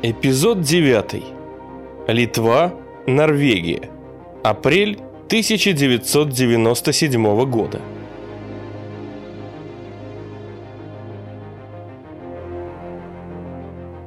Эпизод 9. Литва, Норвегия. Апрель 1997 года.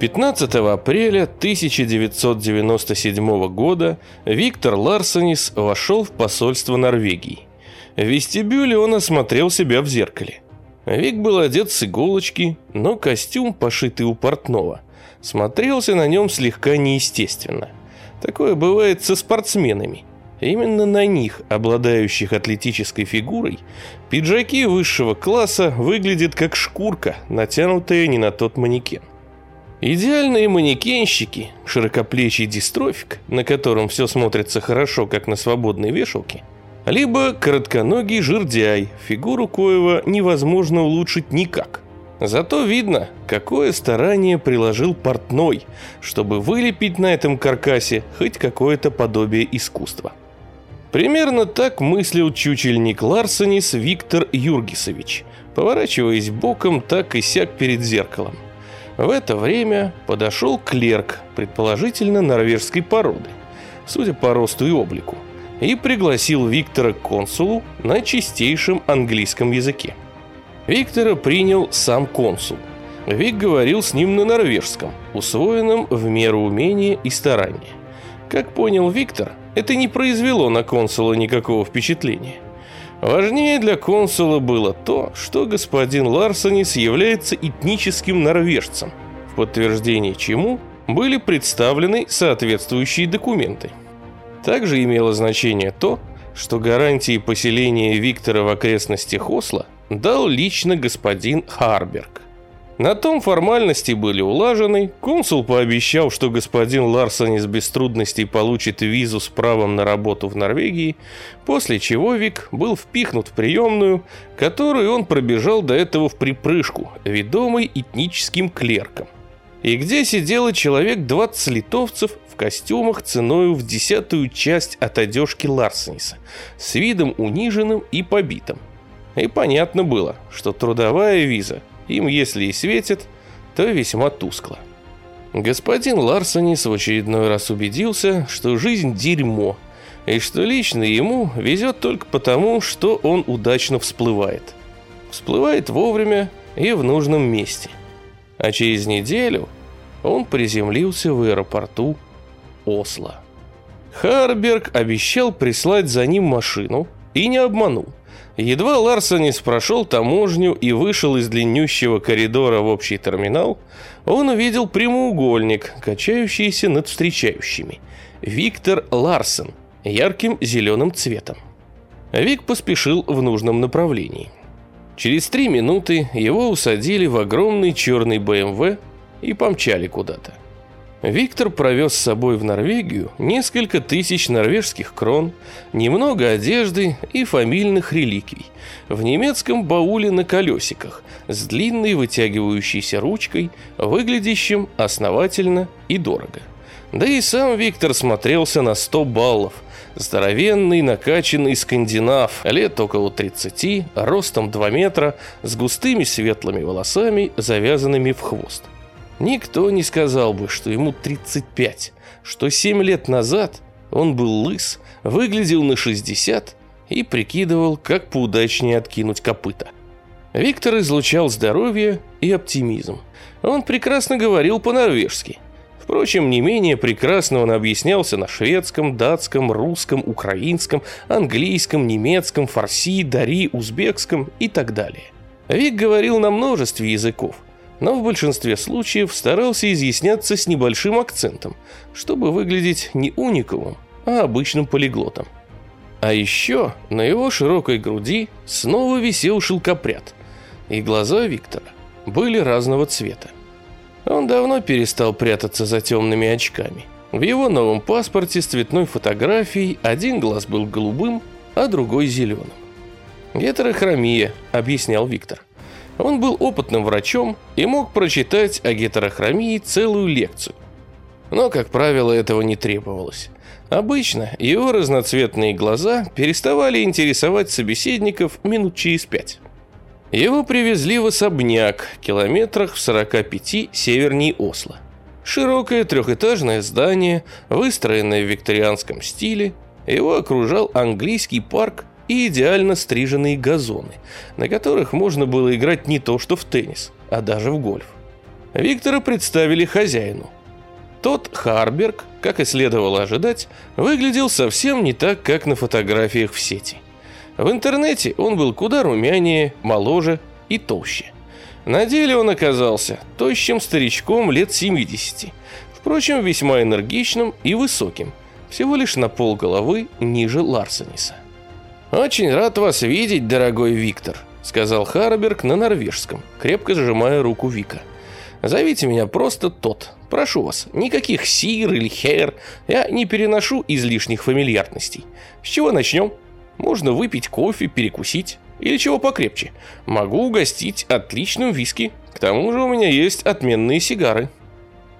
Пятнадцатого апреля 1997 года Виктор Ларсонис вошел в посольство Норвегии. В вестибюле он осмотрел себя в зеркале. Вик был одет с иголочки, но костюм, пошитый у портного, смотрелся на нем слегка неестественно. Такое бывает со спортсменами. Именно на них, обладающих атлетической фигурой, пиджаки высшего класса выглядят как шкурка, натянутая не на тот манекен. Идеальные манекенщики, широкоплечий дистрофик, на котором все смотрится хорошо, как на свободной вешалке, либо коротконогий жирдяй, фигуру коего невозможно улучшить никак. Зато видно, какое старание приложил портной, чтобы вылепить на этом каркасе хоть какое-то подобие искусства. Примерно так мыслил чучельник Ларсонис Виктор Юргисович, поворачиваясь боком так и сяк перед зеркалом. В это время подошел клерк, предположительно норвежской породы, судя по росту и облику, и пригласил Виктора к консулу на чистейшем английском языке. Виктора принял сам консул. Вик говорил с ним на норвежском, усвоенном в меру умения и старания. Как понял Виктор, это не произвело на консула никакого впечатления. Важнее для консула было то, что господин Ларсонис является этническим норвежцем, в подтверждение чему были представлены соответствующие документы. Также имело значение то, что гарантии поселения Виктора в окрестностях Осло дал лично господин Харберг. На том формальности были улажены, консул пообещал, что господин Ларсонис без трудностей получит визу с правом на работу в Норвегии, после чего Вик был впихнут в приемную, которую он пробежал до этого в припрыжку, ведомый этническим клерком. И где сидело человек 20 литовцев в костюмах ценою в десятую часть от одежки Ларсониса, с видом униженным и побитым. И понятно было, что трудовая виза им, если и светит, то весьма тускло. Господин Ларсонис в очередной раз убедился, что жизнь дерьмо, и что лично ему везет только потому, что он удачно всплывает. Всплывает вовремя и в нужном месте. А через неделю он приземлился в аэропорту Осло. Харберг обещал прислать за ним машину и не обманул. Едва Ларсонис прошел таможню и вышел из длиннющего коридора в общий терминал, он увидел прямоугольник, качающийся над встречающими. Виктор Ларсен, ярким зеленым цветом. Вик поспешил в нужном направлении. Через три минуты его усадили в огромный черный БМВ и помчали куда-то. Виктор провез с собой в Норвегию несколько тысяч норвежских крон, немного одежды и фамильных реликвий в немецком бауле на колесиках с длинной вытягивающейся ручкой, выглядящим основательно и дорого. Да и сам Виктор смотрелся на 100 баллов. Здоровенный, накачанный скандинав, лет около 30, ростом 2 метра, с густыми светлыми волосами, завязанными в хвост. Никто не сказал бы, что ему 35, что 7 лет назад он был лыс, выглядел на 60 и прикидывал, как поудачнее откинуть копыта. Виктор излучал здоровье и оптимизм. Он прекрасно говорил по-норвежски. Впрочем, не менее прекрасно он объяснялся на шведском, датском, русском, украинском, английском, немецком, фарси, дари, узбекском и так далее. Вик говорил на множестве языков, но в большинстве случаев старался изъясняться с небольшим акцентом, чтобы выглядеть не униковым, а обычным полиглотом. А еще на его широкой груди снова висел шелкопряд, и глаза Виктора были разного цвета. Он давно перестал прятаться за темными очками. В его новом паспорте с цветной фотографией один глаз был голубым, а другой зеленым. «Гетерохромия», — объяснял Виктор. Он был опытным врачом и мог прочитать о гетерохромии целую лекцию. Но, как правило, этого не требовалось. Обычно его разноцветные глаза переставали интересовать собеседников минут через пять. Его привезли в особняк, километрах в 45 северней Осло. Широкое трехэтажное здание, выстроенное в викторианском стиле, его окружал английский парк и идеально стриженные газоны, на которых можно было играть не то что в теннис, а даже в гольф. Виктора представили хозяину. Тот Харберг, как и следовало ожидать, выглядел совсем не так, как на фотографиях в сети. В интернете он был куда румянее, моложе и толще. На деле он оказался тощим старичком лет 70, впрочем, весьма энергичным и высоким, всего лишь на пол головы ниже Ларсониса. «Очень рад вас видеть, дорогой Виктор», — сказал Харберг на норвежском, крепко сжимая руку Вика. «Зовите меня просто тот. Прошу вас, никаких сир или хер. Я не переношу излишних фамильярностей. С чего начнем? Можно выпить кофе, перекусить. Или чего покрепче. Могу угостить отличным виски. К тому же у меня есть отменные сигары».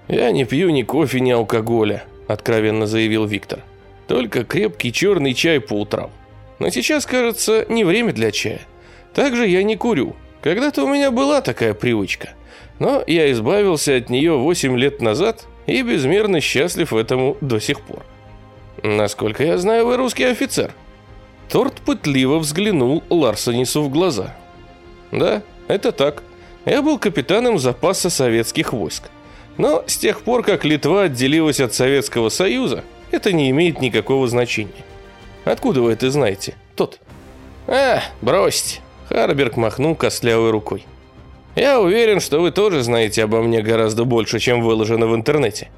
«Я не пью ни кофе, ни алкоголя», — откровенно заявил Виктор. «Только крепкий черный чай по утрам. Но сейчас, кажется, не время для чая. Также я не курю. Когда-то у меня была такая привычка. Но я избавился от нее 8 лет назад и безмерно счастлив этому до сих пор. Насколько я знаю, вы русский офицер. Торт пытливо взглянул Ларсонису в глаза. Да, это так. Я был капитаном запаса советских войск. Но с тех пор, как Литва отделилась от Советского Союза, это не имеет никакого значения. Откуда вы это знаете? Тот. А, бросьте. Харберг махнул костлявой рукой. Я уверен, что вы тоже знаете обо мне гораздо больше, чем выложено в интернете.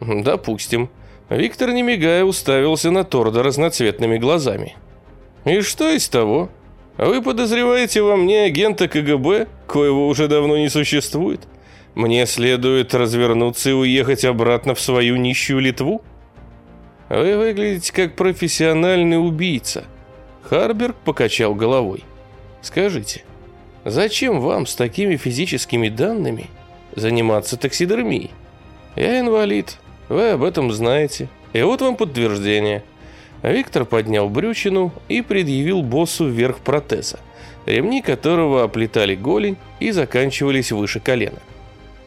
Допустим. Виктор, не мигая, уставился на Торда разноцветными глазами. И что из того? Вы подозреваете во мне агента КГБ, коего уже давно не существует? Мне следует развернуться и уехать обратно в свою нищую Литву? Вы выглядите как профессиональный убийца. Харберг покачал головой. Скажите, зачем вам с такими физическими данными заниматься таксидермией? Я инвалид, вы об этом знаете. И вот вам подтверждение. Виктор поднял брючину и предъявил боссу верх протеза, ремни которого оплетали голень и заканчивались выше колена.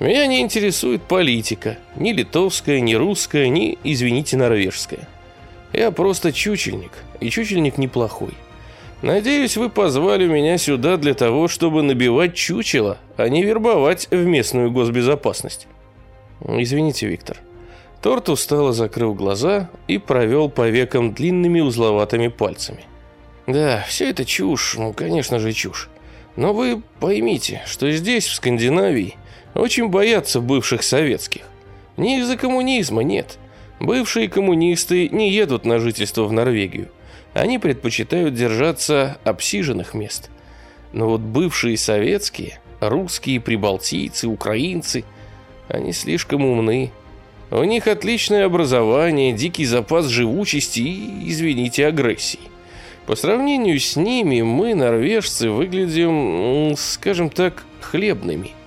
Меня не интересует политика, ни литовская, ни русская, ни, извините, норвежская. Я просто чучельник, и чучельник неплохой. Надеюсь, вы позвали меня сюда для того, чтобы набивать чучело, а не вербовать в местную госбезопасность. Извините, Виктор. Торт устало закрыл глаза и провел по векам длинными узловатыми пальцами. Да, все это чушь, ну, конечно же, чушь. Но вы поймите, что здесь, в Скандинавии, очень боятся бывших советских. Не из-за коммунизма, нет. Бывшие коммунисты не едут на жительство в Норвегию. Они предпочитают держаться обсиженных мест. Но вот бывшие советские, русские, прибалтийцы, украинцы, они слишком умны. У них отличное образование, дикий запас живучести и, извините, агрессии. По сравнению с ними мы, норвежцы, выглядим, скажем так, хлебными –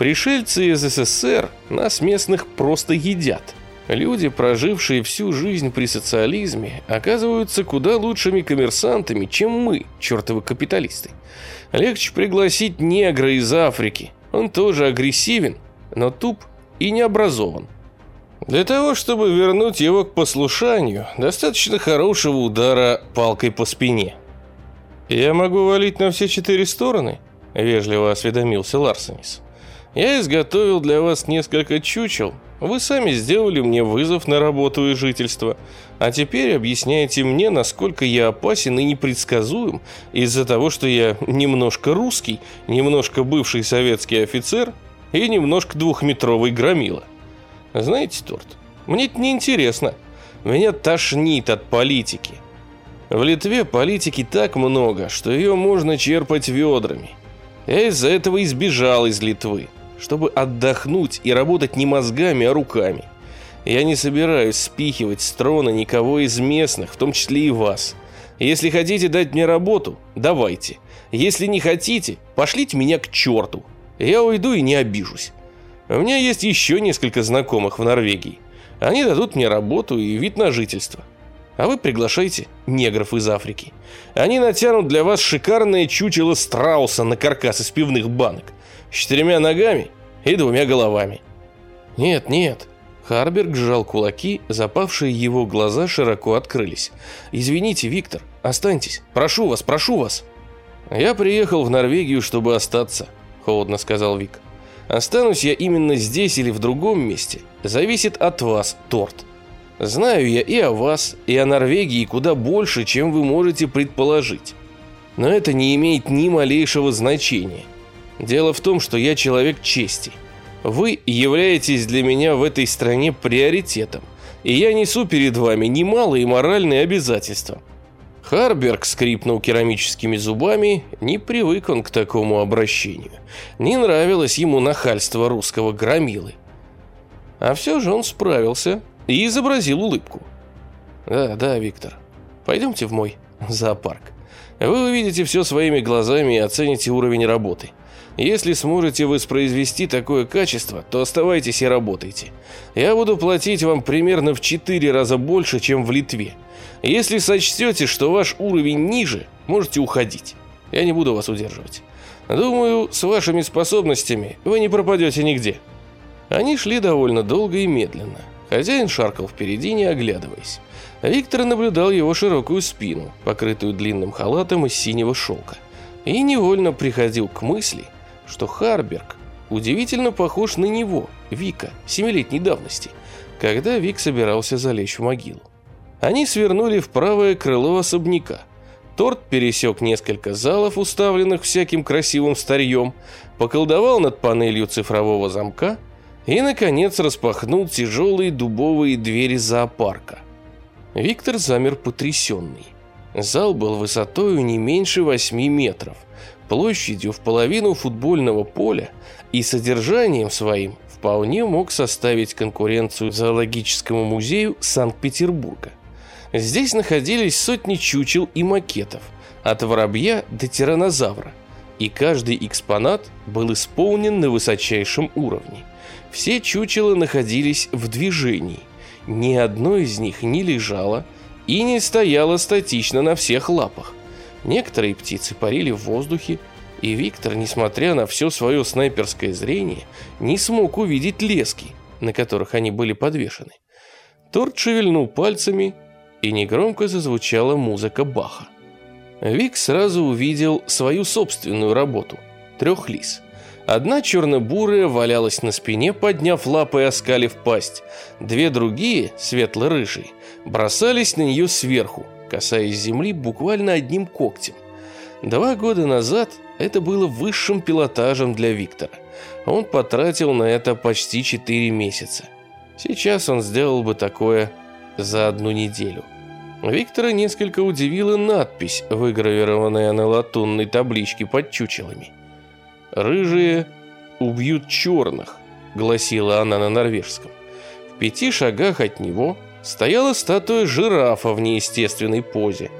Пришельцы из СССР нас местных просто едят. Люди, прожившие всю жизнь при социализме, оказываются куда лучшими коммерсантами, чем мы, чертовы капиталисты. Легче пригласить негра из Африки. Он тоже агрессивен, но туп и не образован. Для того, чтобы вернуть его к послушанию, достаточно хорошего удара палкой по спине. «Я могу валить на все четыре стороны?» – вежливо осведомился Ларсенис. Я изготовил для вас несколько чучел. Вы сами сделали мне вызов на работу и жительство. А теперь объясняете мне, насколько я опасен и непредсказуем из-за того, что я немножко русский, немножко бывший советский офицер и немножко двухметровый громила. Знаете, Торт, мне это не интересно. Меня тошнит от политики. В Литве политики так много, что ее можно черпать ведрами. Я из-за этого избежал из Литвы чтобы отдохнуть и работать не мозгами, а руками. Я не собираюсь спихивать с трона никого из местных, в том числе и вас. Если хотите дать мне работу, давайте. Если не хотите, пошлите меня к черту. Я уйду и не обижусь. У меня есть еще несколько знакомых в Норвегии. Они дадут мне работу и вид на жительство. А вы приглашайте негров из Африки. Они натянут для вас шикарное чучело страуса на каркас из пивных банок с четырьмя ногами и двумя головами. «Нет, нет». Харберг сжал кулаки, запавшие его глаза широко открылись. «Извините, Виктор, останьтесь. Прошу вас, прошу вас». «Я приехал в Норвегию, чтобы остаться», — холодно сказал Вик. «Останусь я именно здесь или в другом месте, зависит от вас, Торт. Знаю я и о вас, и о Норвегии куда больше, чем вы можете предположить. Но это не имеет ни малейшего значения. Дело в том, что я человек чести. Вы являетесь для меня в этой стране приоритетом, и я несу перед вами немалые моральные обязательства. Харберг скрипнул керамическими зубами, не привык он к такому обращению. Не нравилось ему нахальство русского громилы. А все же он справился и изобразил улыбку. «Да, да, Виктор, пойдемте в мой зоопарк. Вы увидите все своими глазами и оцените уровень работы. Если сможете воспроизвести такое качество, то оставайтесь и работайте. Я буду платить вам примерно в 4 раза больше, чем в Литве. Если сочтете, что ваш уровень ниже, можете уходить. Я не буду вас удерживать. Думаю, с вашими способностями вы не пропадете нигде». Они шли довольно долго и медленно. Хозяин шаркал впереди, не оглядываясь. Виктор наблюдал его широкую спину, покрытую длинным халатом из синего шелка, и невольно приходил к мысли, что Харберг удивительно похож на него, Вика, семилетней давности, когда Вик собирался залечь в могилу. Они свернули в правое крыло особняка. Торт пересек несколько залов, уставленных всяким красивым старьем, поколдовал над панелью цифрового замка и, наконец, распахнул тяжелые дубовые двери зоопарка. Виктор замер потрясенный. Зал был высотою не меньше восьми метров, площадью в половину футбольного поля и содержанием своим вполне мог составить конкуренцию зоологическому музею Санкт-Петербурга. Здесь находились сотни чучел и макетов, от воробья до тиранозавра, и каждый экспонат был исполнен на высочайшем уровне. Все чучела находились в движении, ни одно из них не лежало и не стояло статично на всех лапах. Некоторые птицы парили в воздухе, и Виктор, несмотря на все свое снайперское зрение, не смог увидеть лески, на которых они были подвешены. Торт шевельнул пальцами, и негромко зазвучала музыка Баха. Вик сразу увидел свою собственную работу – трех лис. Одна черно-бурая валялась на спине, подняв лапы и оскалив пасть. Две другие, светло-рыжие, бросались на нее сверху, касаясь земли буквально одним когтем. Два года назад это было высшим пилотажем для Виктора. Он потратил на это почти четыре месяца. Сейчас он сделал бы такое за одну неделю. Виктора несколько удивила надпись, выгравированная на латунной табличке под чучелами. «Рыжие убьют черных», — гласила она на норвежском. В пяти шагах от него стояла статуя жирафа в неестественной позе.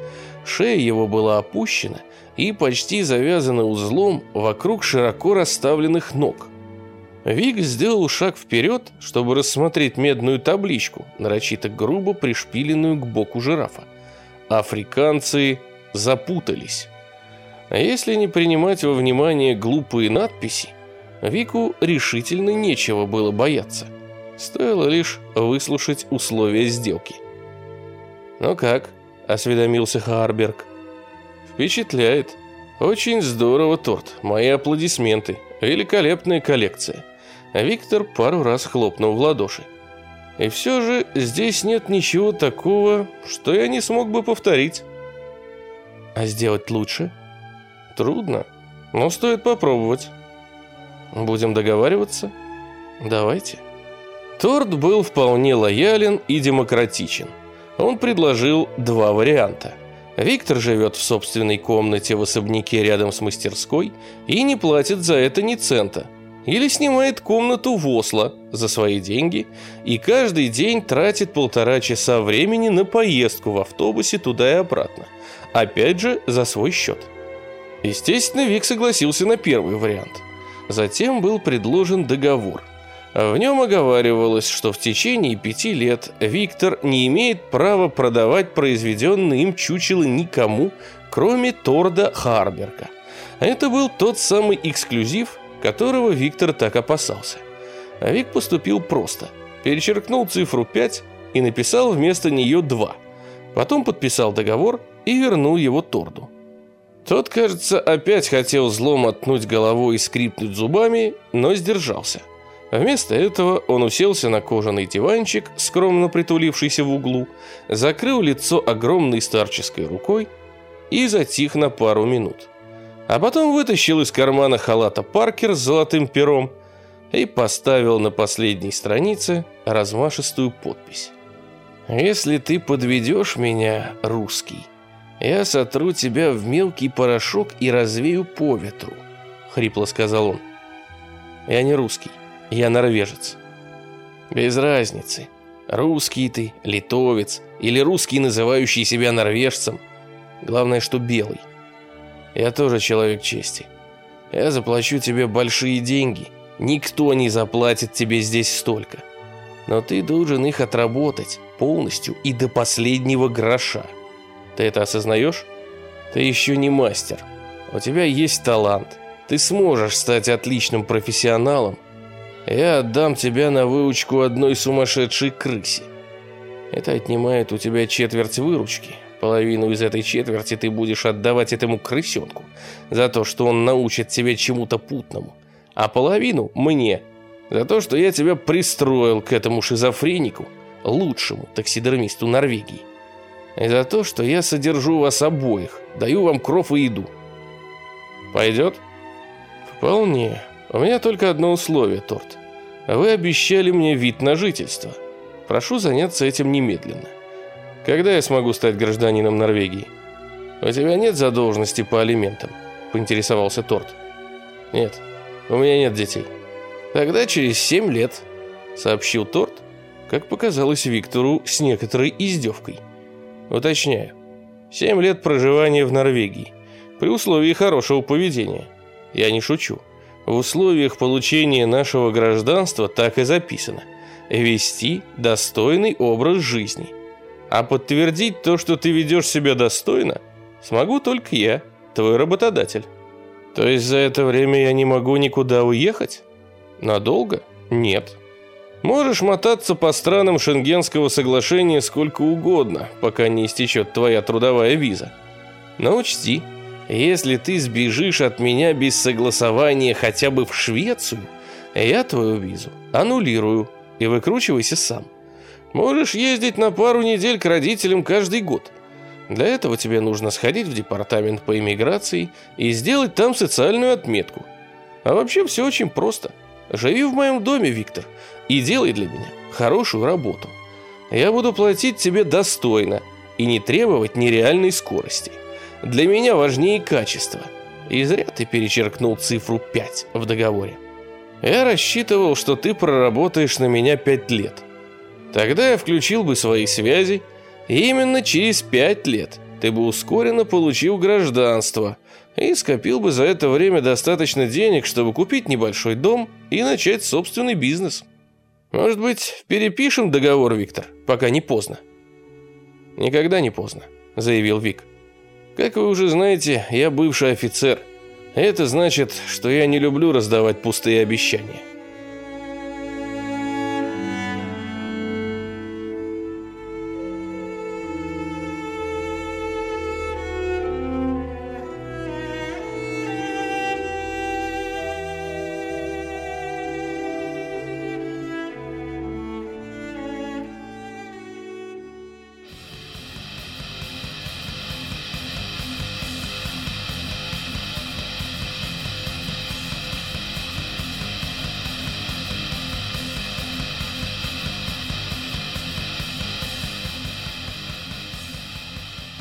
Шея его была опущена и почти завязана узлом вокруг широко расставленных ног. Вик сделал шаг вперед, чтобы рассмотреть медную табличку, нарочито грубо пришпиленную к боку жирафа. Африканцы запутались. А если не принимать во внимание глупые надписи, Вику решительно нечего было бояться. Стоило лишь выслушать условия сделки. «Ну как?» – осведомился Харберг. «Впечатляет. Очень здорово, Торт. Мои аплодисменты. Великолепная коллекция. Виктор пару раз хлопнул в ладоши. И все же здесь нет ничего такого, что я не смог бы повторить. А сделать лучше? Трудно, но стоит попробовать. Будем договариваться? Давайте. Торт был вполне лоялен и демократичен. Он предложил два варианта. Виктор живет в собственной комнате в особняке рядом с мастерской и не платит за это ни цента – или снимает комнату в Осло за свои деньги и каждый день тратит полтора часа времени на поездку в автобусе туда и обратно. Опять же, за свой счет. Естественно, Вик согласился на первый вариант. Затем был предложен договор. В нем оговаривалось, что в течение пяти лет Виктор не имеет права продавать произведенные им чучелы никому, кроме Торда Харберга. Это был тот самый эксклюзив, которого Виктор так опасался. А Вик поступил просто. Перечеркнул цифру 5 и написал вместо нее 2. Потом подписал договор и вернул его Торду. Тот, кажется, опять хотел зло мотнуть головой и скрипнуть зубами, но сдержался. Вместо этого он уселся на кожаный диванчик, скромно притулившийся в углу, закрыл лицо огромной старческой рукой и затих на пару минут. А потом вытащил из кармана халата Паркер с золотым пером и поставил на последней странице размашистую подпись. «Если ты подведешь меня, русский, я сотру тебя в мелкий порошок и развею по ветру», — хрипло сказал он. «Я не русский, я норвежец». «Без разницы, русский ты, литовец или русский, называющий себя норвежцем. Главное, что белый. Я тоже человек чести. Я заплачу тебе большие деньги. Никто не заплатит тебе здесь столько. Но ты должен их отработать полностью и до последнего гроша. Ты это осознаешь? Ты еще не мастер. У тебя есть талант. Ты сможешь стать отличным профессионалом. Я отдам тебя на выучку одной сумасшедшей крысе. Это отнимает у тебя четверть выручки, Половину из этой четверти ты будешь отдавать этому крысенку за то, что он научит тебя чему-то путному, а половину мне за то, что я тебя пристроил к этому шизофренику, лучшему таксидермисту Норвегии, и за то, что я содержу вас обоих, даю вам кров и еду. Пойдет? Вполне. У меня только одно условие, Торт. Вы обещали мне вид на жительство. Прошу заняться этим немедленно. Когда я смогу стать гражданином Норвегии? У тебя нет задолженности по алиментам? Поинтересовался Торт. Нет, у меня нет детей. Тогда через семь лет, сообщил Торт, как показалось Виктору с некоторой издевкой. Уточняю, семь лет проживания в Норвегии, при условии хорошего поведения. Я не шучу. В условиях получения нашего гражданства так и записано. Вести достойный образ жизни – а подтвердить то, что ты ведешь себя достойно, смогу только я, твой работодатель. То есть за это время я не могу никуда уехать? Надолго? Нет. Можешь мотаться по странам Шенгенского соглашения сколько угодно, пока не истечет твоя трудовая виза. Но учти, если ты сбежишь от меня без согласования хотя бы в Швецию, я твою визу аннулирую и выкручивайся сам. Можешь ездить на пару недель к родителям каждый год. Для этого тебе нужно сходить в департамент по иммиграции и сделать там социальную отметку. А вообще все очень просто. Живи в моем доме, Виктор, и делай для меня хорошую работу. Я буду платить тебе достойно и не требовать нереальной скорости. Для меня важнее качество. И зря ты перечеркнул цифру 5 в договоре. Я рассчитывал, что ты проработаешь на меня 5 лет – Тогда я включил бы свои связи, и именно через пять лет ты бы ускоренно получил гражданство и скопил бы за это время достаточно денег, чтобы купить небольшой дом и начать собственный бизнес. Может быть, перепишем договор, Виктор, пока не поздно? Никогда не поздно, заявил Вик. Как вы уже знаете, я бывший офицер. Это значит, что я не люблю раздавать пустые обещания.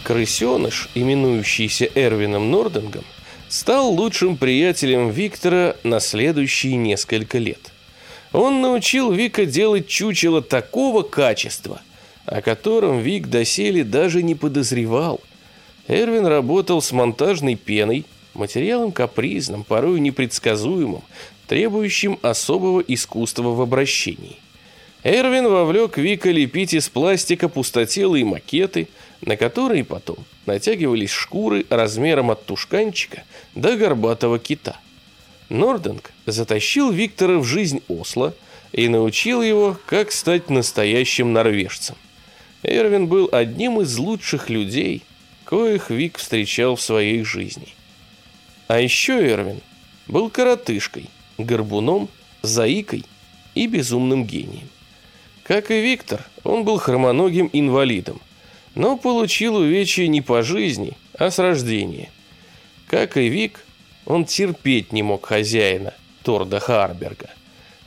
Крысеныш, именующийся Эрвином Норденгом, стал лучшим приятелем Виктора на следующие несколько лет. Он научил Вика делать чучело такого качества, о котором Вик доселе даже не подозревал. Эрвин работал с монтажной пеной, материалом капризным, порой непредсказуемым, требующим особого искусства в обращении. Эрвин вовлек Вика лепить из пластика пустотелые макеты – на которые потом натягивались шкуры размером от тушканчика до горбатого кита. Норденг затащил Виктора в жизнь Осло и научил его, как стать настоящим норвежцем. Эрвин был одним из лучших людей, коих Вик встречал в своей жизни. А еще Эрвин был коротышкой, горбуном, заикой и безумным гением. Как и Виктор, он был хромоногим инвалидом, но получил увечья не по жизни, а с рождения. Как и Вик, он терпеть не мог хозяина, Торда Харберга,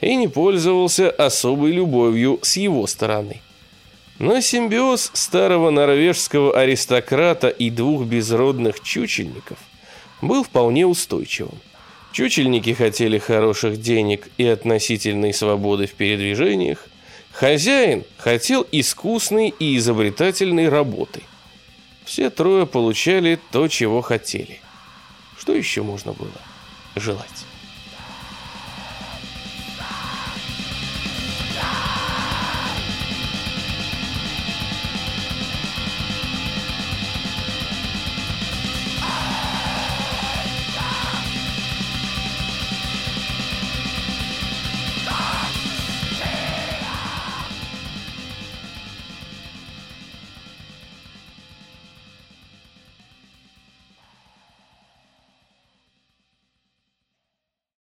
и не пользовался особой любовью с его стороны. Но симбиоз старого норвежского аристократа и двух безродных чучельников был вполне устойчивым. Чучельники хотели хороших денег и относительной свободы в передвижениях, Хозяин хотел искусной и изобретательной работы. Все трое получали то, чего хотели. Что еще можно было желать?